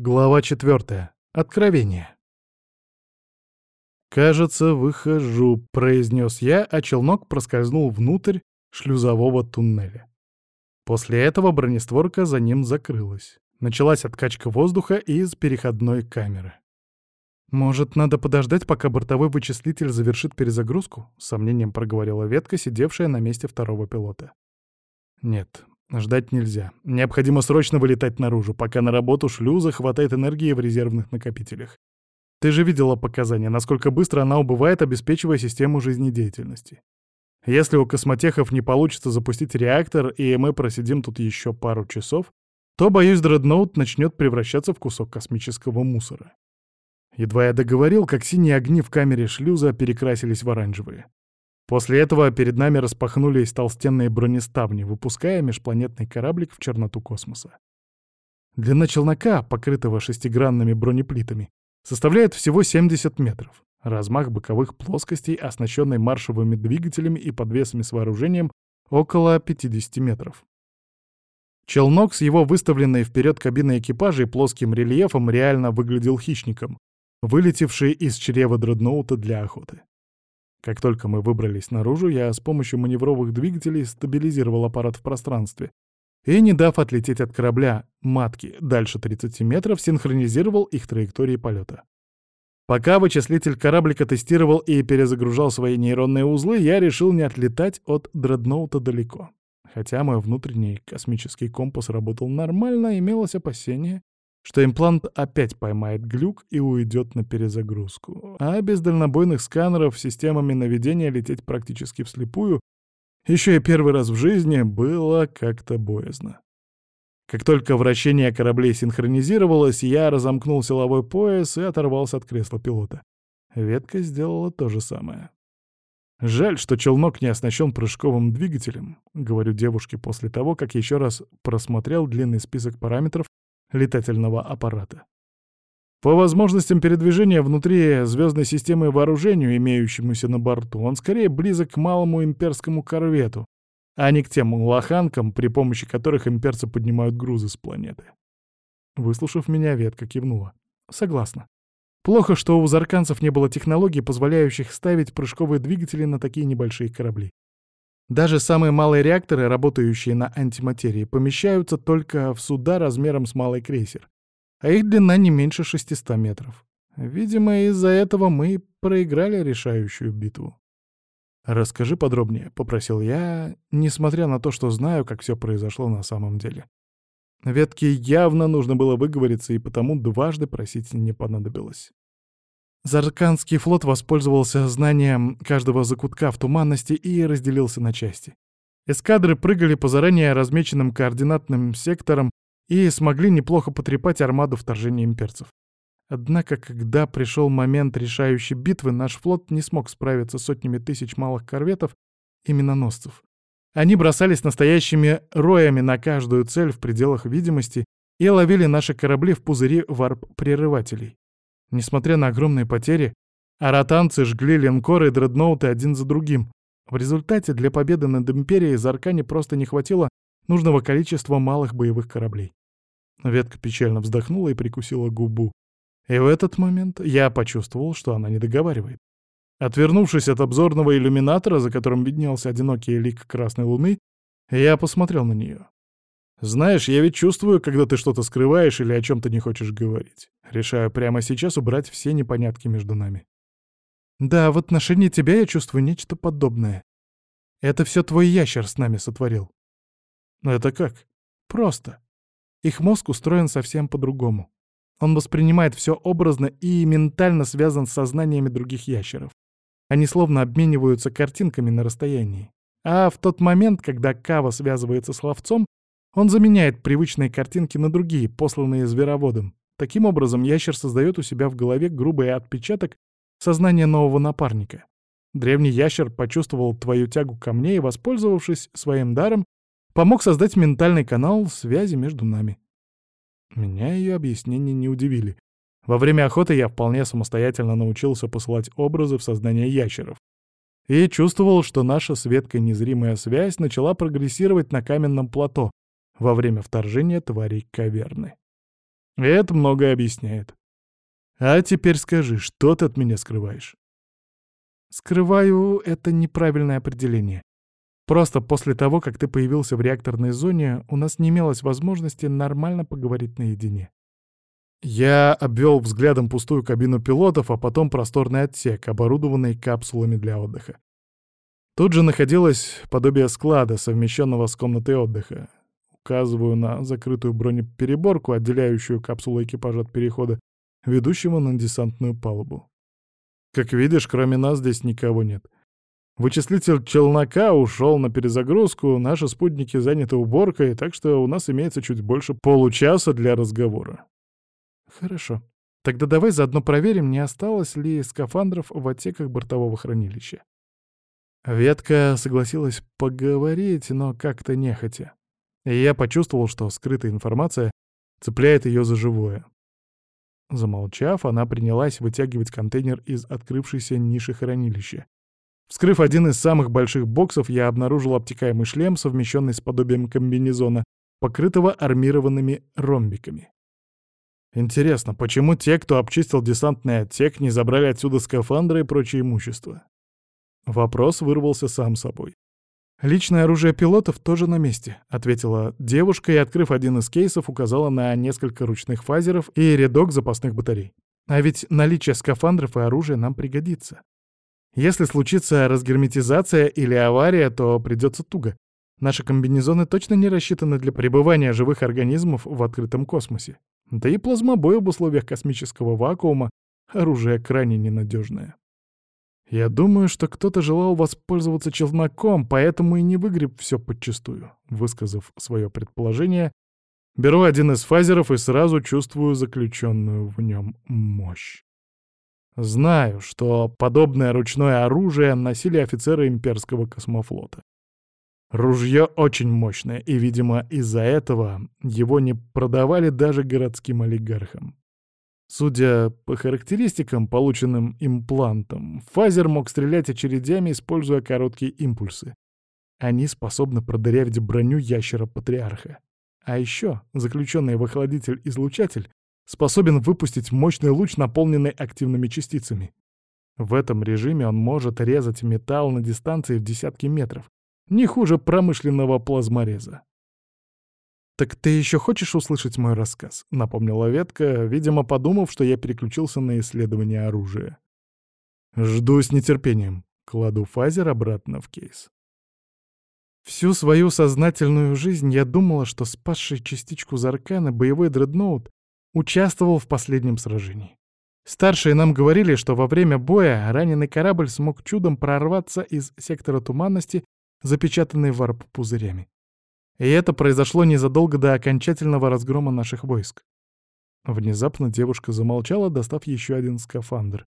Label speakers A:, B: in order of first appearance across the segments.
A: Глава четвертая. Откровение. «Кажется, выхожу», — произнес я, а челнок проскользнул внутрь шлюзового туннеля. После этого бронестворка за ним закрылась. Началась откачка воздуха из переходной камеры. «Может, надо подождать, пока бортовой вычислитель завершит перезагрузку?» — с сомнением проговорила ветка, сидевшая на месте второго пилота. «Нет, Ждать нельзя. Необходимо срочно вылетать наружу, пока на работу шлюза хватает энергии в резервных накопителях. Ты же видела показания, насколько быстро она убывает, обеспечивая систему жизнедеятельности. Если у космотехов не получится запустить реактор, и мы просидим тут еще пару часов, то, боюсь, дредноут начнет превращаться в кусок космического мусора. Едва я договорил, как синие огни в камере шлюза перекрасились в оранжевые. После этого перед нами распахнулись толстенные бронеставни, выпуская межпланетный кораблик в черноту космоса. Длина челнока, покрытого шестигранными бронеплитами, составляет всего 70 метров. Размах боковых плоскостей, оснащенный маршевыми двигателями и подвесами с вооружением, около 50 метров. Челнок с его выставленной вперед кабиной экипажа и плоским рельефом реально выглядел хищником, вылетевший из чрева дредноута для охоты. Как только мы выбрались наружу, я с помощью маневровых двигателей стабилизировал аппарат в пространстве и, не дав отлететь от корабля матки дальше 30 метров, синхронизировал их траектории полета. Пока вычислитель кораблика тестировал и перезагружал свои нейронные узлы, я решил не отлетать от дредноута далеко. Хотя мой внутренний космический компас работал нормально, имелось опасение, что имплант опять поймает глюк и уйдет на перезагрузку. А без дальнобойных сканеров системами наведения лететь практически вслепую еще и первый раз в жизни было как-то боязно. Как только вращение кораблей синхронизировалось, я разомкнул силовой пояс и оторвался от кресла пилота. Ветка сделала то же самое. «Жаль, что челнок не оснащен прыжковым двигателем», — говорю девушке после того, как еще раз просмотрел длинный список параметров, летательного аппарата. По возможностям передвижения внутри звездной системы вооружению, имеющемуся на борту, он скорее близок к малому имперскому корвету, а не к тем лоханкам, при помощи которых имперцы поднимают грузы с планеты. Выслушав меня, ветка кивнула. Согласна. Плохо, что у зарканцев не было технологий, позволяющих ставить прыжковые двигатели на такие небольшие корабли. Даже самые малые реакторы, работающие на антиматерии, помещаются только в суда размером с малый крейсер, а их длина не меньше 600 метров. Видимо, из-за этого мы проиграли решающую битву. «Расскажи подробнее», — попросил я, несмотря на то, что знаю, как все произошло на самом деле. Ветке явно нужно было выговориться, и потому дважды просить не понадобилось. Зарканский флот воспользовался знанием каждого закутка в туманности и разделился на части. Эскадры прыгали по заранее размеченным координатным секторам и смогли неплохо потрепать армаду вторжения имперцев. Однако, когда пришел момент решающей битвы, наш флот не смог справиться с сотнями тысяч малых корветов и миноносцев. Они бросались настоящими роями на каждую цель в пределах видимости и ловили наши корабли в пузыри варп-прерывателей. Несмотря на огромные потери, аратанцы жгли линкоры и дредноуты один за другим. В результате для победы над Империей Заркане просто не хватило нужного количества малых боевых кораблей. Ветка печально вздохнула и прикусила губу. И в этот момент я почувствовал, что она не договаривает. Отвернувшись от обзорного иллюминатора, за которым виднелся одинокий лик Красной Луны, я посмотрел на нее. Знаешь, я ведь чувствую, когда ты что-то скрываешь или о чем-то не хочешь говорить. Решаю прямо сейчас убрать все непонятки между нами. Да, в отношении тебя я чувствую нечто подобное. Это все твой ящер с нами сотворил. Это как? Просто. Их мозг устроен совсем по-другому. Он воспринимает все образно и ментально связан с сознаниями других ящеров. Они словно обмениваются картинками на расстоянии. А в тот момент, когда Кава связывается с ловцом, он заменяет привычные картинки на другие, посланные звероводом. Таким образом, ящер создает у себя в голове грубый отпечаток сознания нового напарника. Древний ящер почувствовал твою тягу ко мне и, воспользовавшись своим даром, помог создать ментальный канал связи между нами. Меня ее объяснения не удивили. Во время охоты я вполне самостоятельно научился посылать образы в сознание ящеров. И чувствовал, что наша светкая незримая связь начала прогрессировать на каменном плато, во время вторжения тварей каверны. Это многое объясняет. А теперь скажи, что ты от меня скрываешь? Скрываю — это неправильное определение. Просто после того, как ты появился в реакторной зоне, у нас не имелось возможности нормально поговорить наедине. Я обвел взглядом пустую кабину пилотов, а потом просторный отсек, оборудованный капсулами для отдыха. Тут же находилось подобие склада, совмещенного с комнатой отдыха. Указываю на закрытую бронепереборку, отделяющую капсулу экипажа от перехода, ведущего на десантную палубу. Как видишь, кроме нас здесь никого нет. Вычислитель челнока ушел на перезагрузку, наши спутники заняты уборкой, так что у нас имеется чуть больше получаса для разговора. Хорошо. Тогда давай заодно проверим, не осталось ли скафандров в отсеках бортового хранилища. Ветка согласилась поговорить, но как-то нехотя. И я почувствовал, что скрытая информация цепляет ее за живое. Замолчав, она принялась вытягивать контейнер из открывшейся ниши хранилища. Вскрыв один из самых больших боксов, я обнаружил обтекаемый шлем, совмещенный с подобием комбинезона, покрытого армированными ромбиками. Интересно, почему те, кто обчистил десантный отсек, не забрали отсюда скафандры и прочее имущество? Вопрос вырвался сам собой. «Личное оружие пилотов тоже на месте», — ответила девушка и, открыв один из кейсов, указала на несколько ручных фазеров и рядок запасных батарей. «А ведь наличие скафандров и оружия нам пригодится. Если случится разгерметизация или авария, то придется туго. Наши комбинезоны точно не рассчитаны для пребывания живых организмов в открытом космосе. Да и плазмобой в условиях космического вакуума — оружие крайне ненадежное. Я думаю, что кто-то желал воспользоваться челноком, поэтому и не выгреб все подчистую. Высказав свое предположение, беру один из фазеров и сразу чувствую заключенную в нем мощь. Знаю, что подобное ручное оружие носили офицеры имперского космофлота. Ружье очень мощное, и, видимо, из-за этого его не продавали даже городским олигархам. Судя по характеристикам, полученным имплантом, фазер мог стрелять очередями, используя короткие импульсы. Они способны продырявить броню ящера-патриарха. А еще заключенный в охладитель излучатель способен выпустить мощный луч, наполненный активными частицами. В этом режиме он может резать металл на дистанции в десятки метров, не хуже промышленного плазмореза. «Так ты еще хочешь услышать мой рассказ?» — напомнила ветка, видимо, подумав, что я переключился на исследование оружия. «Жду с нетерпением». Кладу фазер обратно в кейс. Всю свою сознательную жизнь я думала, что спасший частичку Заркана боевой дредноут участвовал в последнем сражении. Старшие нам говорили, что во время боя раненый корабль смог чудом прорваться из сектора туманности запечатанный варп-пузырями. И это произошло незадолго до окончательного разгрома наших войск. Внезапно девушка замолчала, достав еще один скафандр.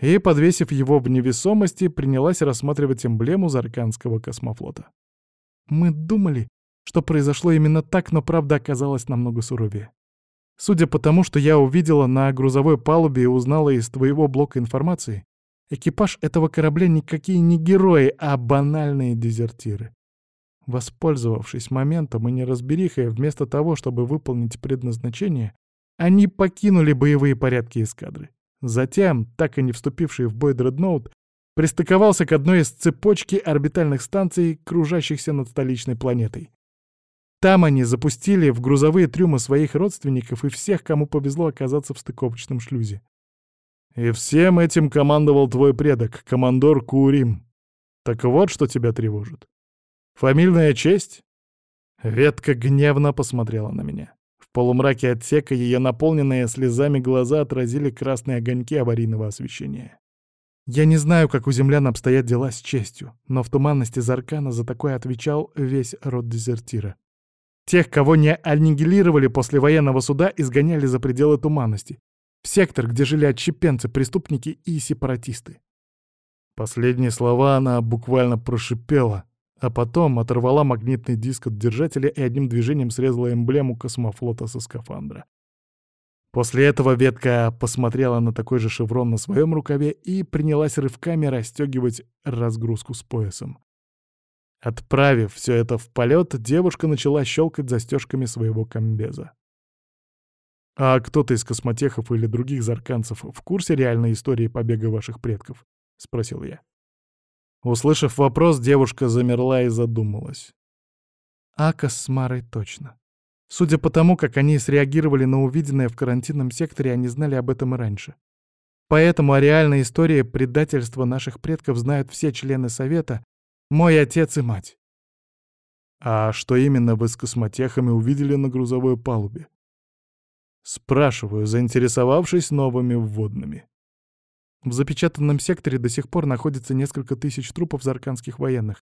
A: И, подвесив его в невесомости, принялась рассматривать эмблему Зарканского космофлота. Мы думали, что произошло именно так, но правда оказалась намного суровее. Судя по тому, что я увидела на грузовой палубе и узнала из твоего блока информации, Экипаж этого корабля никакие не герои, а банальные дезертиры. Воспользовавшись моментом и неразберихой, вместо того, чтобы выполнить предназначение, они покинули боевые порядки эскадры. Затем, так и не вступивший в бой дредноут, пристыковался к одной из цепочки орбитальных станций, кружащихся над столичной планетой. Там они запустили в грузовые трюмы своих родственников и всех, кому повезло оказаться в стыковочном шлюзе. И всем этим командовал твой предок, командор Курим. Так вот, что тебя тревожит. Фамильная честь? Ветка гневно посмотрела на меня. В полумраке отсека ее наполненные слезами глаза отразили красные огоньки аварийного освещения. Я не знаю, как у землян обстоят дела с честью, но в туманности Заркана за такое отвечал весь род дезертира. Тех, кого не аннигилировали после военного суда, изгоняли за пределы туманности, в сектор, где жили отщепенцы, преступники и сепаратисты. Последние слова она буквально прошипела, а потом оторвала магнитный диск от держателя и одним движением срезала эмблему космофлота со скафандра. После этого ветка посмотрела на такой же шеврон на своем рукаве и принялась рывками расстегивать разгрузку с поясом. Отправив все это в полет, девушка начала щелкать застежками своего комбеза. «А кто-то из космотехов или других зарканцев в курсе реальной истории побега ваших предков?» — спросил я. Услышав вопрос, девушка замерла и задумалась. Акас с Марой точно. Судя по тому, как они среагировали на увиденное в карантинном секторе, они знали об этом и раньше. Поэтому о реальной истории предательства наших предков знают все члены Совета, мой отец и мать. А что именно вы с космотехами увидели на грузовой палубе? Спрашиваю, заинтересовавшись новыми вводными. В запечатанном секторе до сих пор находится несколько тысяч трупов зарканских военных.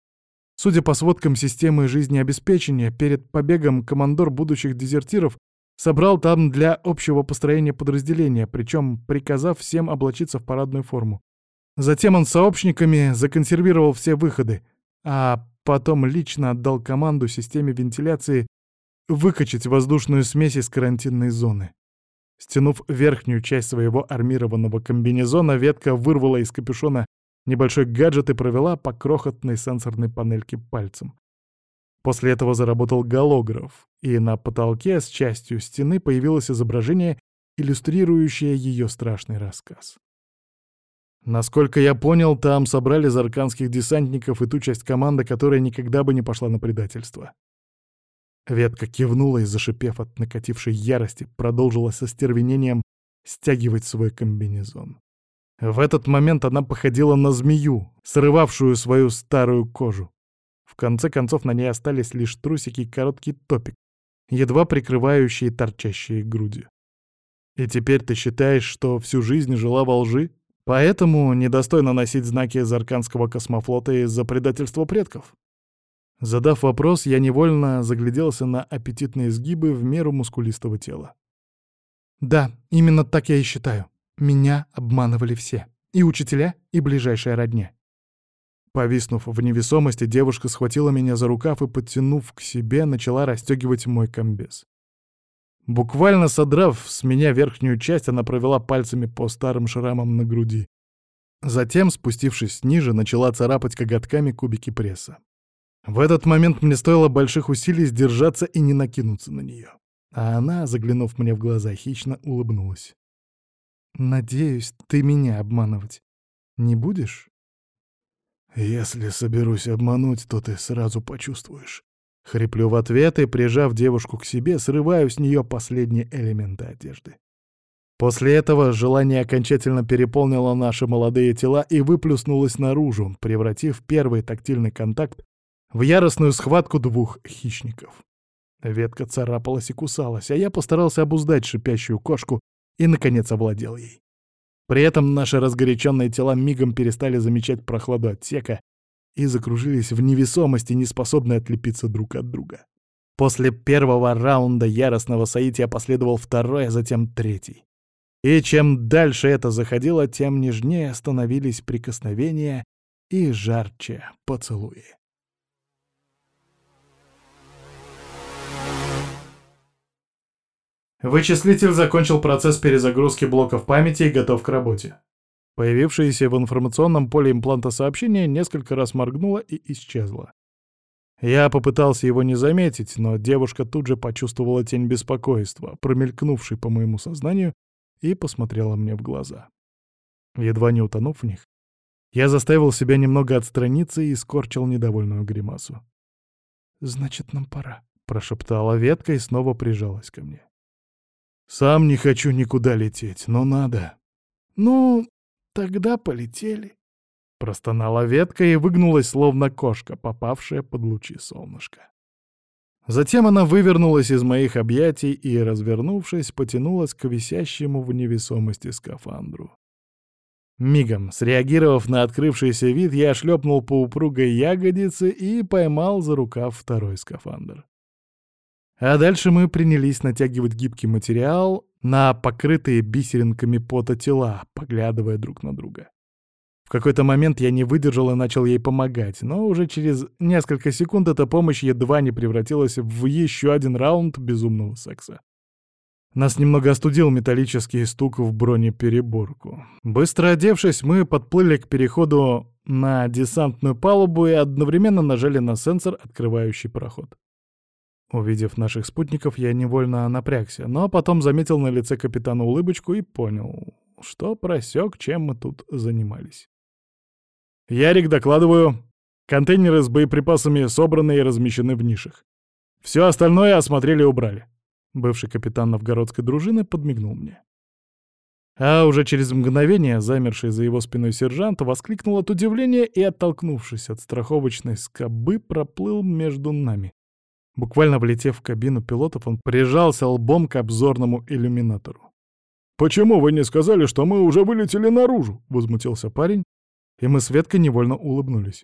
A: Судя по сводкам системы жизнеобеспечения, перед побегом командор будущих дезертиров собрал там для общего построения подразделения, причем приказав всем облачиться в парадную форму. Затем он сообщниками законсервировал все выходы, а потом лично отдал команду системе вентиляции выкачать воздушную смесь из карантинной зоны. Стянув верхнюю часть своего армированного комбинезона, ветка вырвала из капюшона небольшой гаджет и провела по крохотной сенсорной панельке пальцем. После этого заработал голограф, и на потолке с частью стены появилось изображение, иллюстрирующее ее страшный рассказ. Насколько я понял, там собрали зарканских десантников и ту часть команды, которая никогда бы не пошла на предательство. Ветка кивнула и, зашипев от накатившей ярости, продолжила со стервенением стягивать свой комбинезон. В этот момент она походила на змею, срывавшую свою старую кожу. В конце концов на ней остались лишь трусики и короткий топик, едва прикрывающие торчащие груди. И теперь ты считаешь, что всю жизнь жила во лжи? Поэтому недостойно носить знаки Зарканского космофлота из-за предательства предков? Задав вопрос, я невольно загляделся на аппетитные сгибы в меру мускулистого тела. «Да, именно так я и считаю. Меня обманывали все. И учителя, и ближайшая родня». Повиснув в невесомости, девушка схватила меня за рукав и, подтянув к себе, начала расстегивать мой комбез. Буквально содрав с меня верхнюю часть, она провела пальцами по старым шрамам на груди. Затем, спустившись ниже, начала царапать коготками кубики пресса. В этот момент мне стоило больших усилий сдержаться и не накинуться на нее. А она, заглянув мне в глаза, хищно улыбнулась. «Надеюсь, ты меня обманывать не будешь?» «Если соберусь обмануть, то ты сразу почувствуешь». Хриплю в ответ и, прижав девушку к себе, срываю с нее последние элементы одежды. После этого желание окончательно переполнило наши молодые тела и выплюснулось наружу, превратив первый тактильный контакт в яростную схватку двух хищников. Ветка царапалась и кусалась, а я постарался обуздать шипящую кошку и, наконец, овладел ей. При этом наши разгоряченные тела мигом перестали замечать прохладу отсека и закружились в невесомости, неспособные отлепиться друг от друга. После первого раунда яростного соития последовал второй, а затем третий. И чем дальше это заходило, тем нежнее становились прикосновения и жарче поцелуи. Вычислитель закончил процесс перезагрузки блоков памяти и готов к работе. Появившееся в информационном поле импланта сообщение несколько раз моргнуло и исчезло. Я попытался его не заметить, но девушка тут же почувствовала тень беспокойства, промелькнувшей по моему сознанию, и посмотрела мне в глаза. Едва не утонув в них, я заставил себя немного отстраниться и скорчил недовольную гримасу. «Значит, нам пора», — прошептала ветка и снова прижалась ко мне. Сам не хочу никуда лететь, но надо. Ну, тогда полетели. Простонала ветка и выгнулась, словно кошка, попавшая под лучи солнышка. Затем она вывернулась из моих объятий и, развернувшись, потянулась к висящему в невесомости скафандру. Мигом, среагировав на открывшийся вид, я шлепнул по упругой ягодице и поймал за рукав второй скафандр. А дальше мы принялись натягивать гибкий материал на покрытые бисеринками пота тела, поглядывая друг на друга. В какой-то момент я не выдержал и начал ей помогать, но уже через несколько секунд эта помощь едва не превратилась в еще один раунд безумного секса. Нас немного остудил металлический стук в бронепереборку. Быстро одевшись, мы подплыли к переходу на десантную палубу и одновременно нажали на сенсор, открывающий проход. Увидев наших спутников, я невольно напрягся, но потом заметил на лице капитана улыбочку и понял, что просек, чем мы тут занимались. «Ярик, докладываю. Контейнеры с боеприпасами собраны и размещены в нишах. Все остальное осмотрели и убрали». Бывший капитан новгородской дружины подмигнул мне. А уже через мгновение замерший за его спиной сержант воскликнул от удивления и, оттолкнувшись от страховочной скобы, проплыл между нами. Буквально влетев в кабину пилотов, он прижался лбом к обзорному иллюминатору. «Почему вы не сказали, что мы уже вылетели наружу?» — возмутился парень, и мы с Веткой невольно улыбнулись.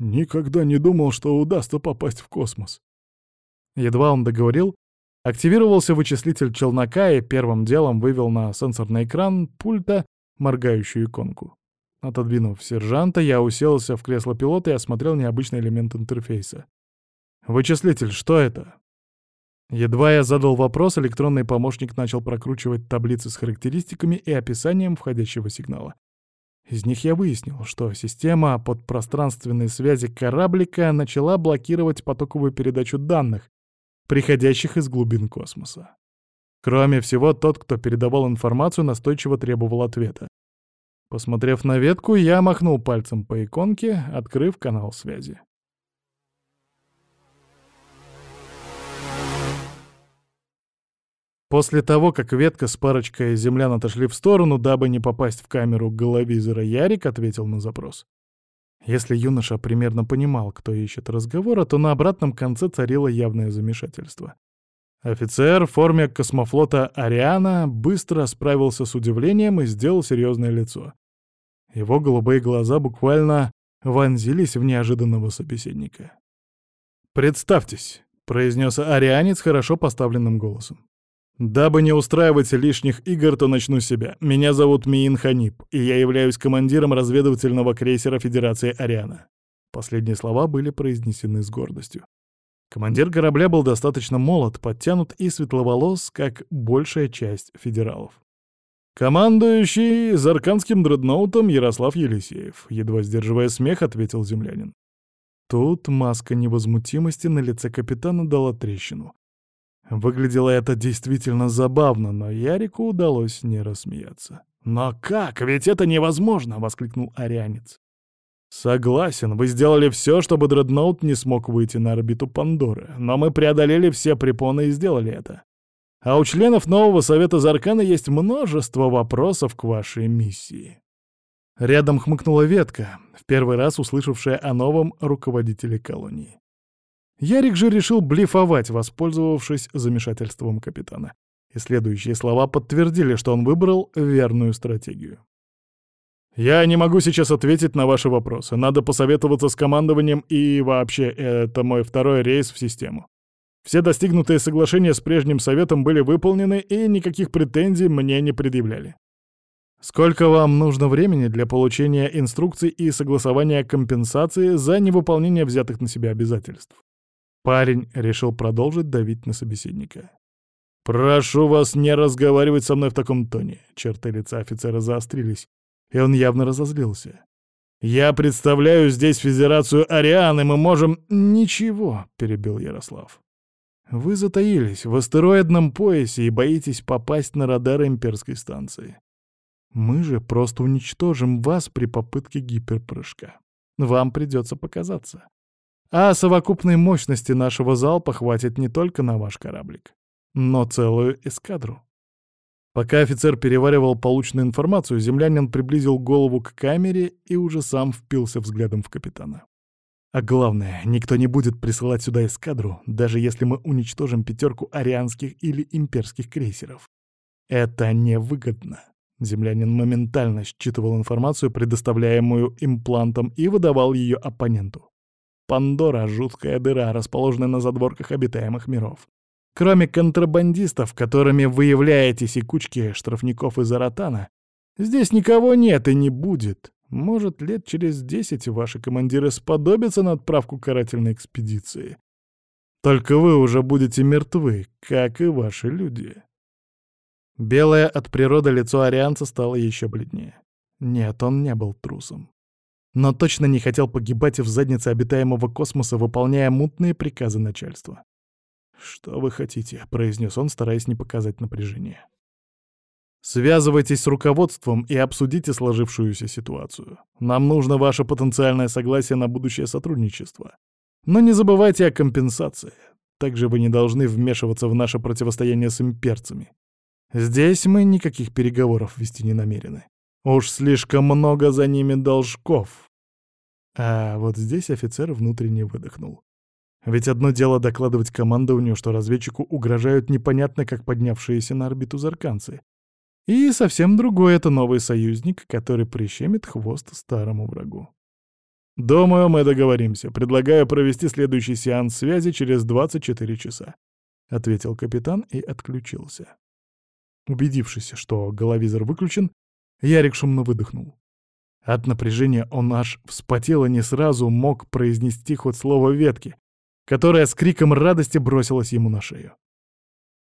A: «Никогда не думал, что удастся попасть в космос». Едва он договорил, активировался вычислитель челнока и первым делом вывел на сенсорный экран пульта моргающую иконку. Отодвинув сержанта, я уселся в кресло пилота и осмотрел необычный элемент интерфейса. «Вычислитель, что это?» Едва я задал вопрос, электронный помощник начал прокручивать таблицы с характеристиками и описанием входящего сигнала. Из них я выяснил, что система подпространственной связи кораблика начала блокировать потоковую передачу данных, приходящих из глубин космоса. Кроме всего, тот, кто передавал информацию, настойчиво требовал ответа. Посмотрев на ветку, я махнул пальцем по иконке, открыв канал связи. После того, как ветка с парочкой землян отошли в сторону, дабы не попасть в камеру головизора, Ярик ответил на запрос. Если юноша примерно понимал, кто ищет разговора, то на обратном конце царило явное замешательство. Офицер в форме космофлота «Ариана» быстро справился с удивлением и сделал серьезное лицо. Его голубые глаза буквально вонзились в неожиданного собеседника. «Представьтесь», — произнес арианец хорошо поставленным голосом. Дабы не устраивать лишних игр, то начну себя. Меня зовут Миин Ханиб, и я являюсь командиром разведывательного крейсера Федерации Ариана. Последние слова были произнесены с гордостью. Командир корабля был достаточно молод, подтянут и светловолос, как большая часть федералов. «Командующий Зарканским дредноутом Ярослав Елисеев», едва сдерживая смех, ответил землянин. Тут маска невозмутимости на лице капитана дала трещину. Выглядело это действительно забавно, но Ярику удалось не рассмеяться. «Но как? Ведь это невозможно!» — воскликнул Арианец. «Согласен, вы сделали все, чтобы дредноут не смог выйти на орбиту Пандоры, но мы преодолели все препоны и сделали это. А у членов нового Совета Заркана есть множество вопросов к вашей миссии». Рядом хмыкнула ветка, в первый раз услышавшая о новом руководителе колонии. Ярик же решил блефовать, воспользовавшись замешательством капитана. И следующие слова подтвердили, что он выбрал верную стратегию. «Я не могу сейчас ответить на ваши вопросы. Надо посоветоваться с командованием, и вообще, это мой второй рейс в систему. Все достигнутые соглашения с прежним советом были выполнены, и никаких претензий мне не предъявляли. Сколько вам нужно времени для получения инструкций и согласования компенсации за невыполнение взятых на себя обязательств? Парень решил продолжить давить на собеседника. «Прошу вас не разговаривать со мной в таком тоне». Черты лица офицера заострились, и он явно разозлился. «Я представляю здесь Федерацию Ариан, мы можем...» «Ничего», — перебил Ярослав. «Вы затаились в астероидном поясе и боитесь попасть на радар имперской станции. Мы же просто уничтожим вас при попытке гиперпрыжка. Вам придется показаться. А совокупной мощности нашего залпа хватит не только на ваш кораблик, но целую эскадру. Пока офицер переваривал полученную информацию, землянин приблизил голову к камере и уже сам впился взглядом в капитана. А главное, никто не будет присылать сюда эскадру, даже если мы уничтожим пятерку арианских или имперских крейсеров. Это невыгодно. Землянин моментально считывал информацию, предоставляемую имплантом, и выдавал ее оппоненту. Пандора — жуткая дыра, расположенная на задворках обитаемых миров. Кроме контрабандистов, которыми вы являетесь и кучки штрафников из Аратана, здесь никого нет и не будет. Может, лет через десять ваши командиры сподобятся на отправку карательной экспедиции. Только вы уже будете мертвы, как и ваши люди. Белое от природы лицо арианца стало еще бледнее. Нет, он не был трусом но точно не хотел погибать в заднице обитаемого космоса, выполняя мутные приказы начальства. «Что вы хотите?» — произнес он, стараясь не показать напряжение. «Связывайтесь с руководством и обсудите сложившуюся ситуацию. Нам нужно ваше потенциальное согласие на будущее сотрудничество. Но не забывайте о компенсации. Также вы не должны вмешиваться в наше противостояние с имперцами. Здесь мы никаких переговоров вести не намерены. Уж слишком много за ними должков». А вот здесь офицер внутренне выдохнул. Ведь одно дело докладывать командованию, что разведчику угрожают непонятно как поднявшиеся на орбиту зарканцы. И совсем другое — это новый союзник, который прищемит хвост старому врагу. «Думаю, мы договоримся. Предлагаю провести следующий сеанс связи через 24 часа», — ответил капитан и отключился. Убедившись, что головизор выключен, Ярик шумно выдохнул. От напряжения он аж вспотел и не сразу мог произнести хоть слово ветки, которая с криком радости бросилась ему на шею.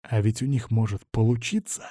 A: А ведь у них может получиться.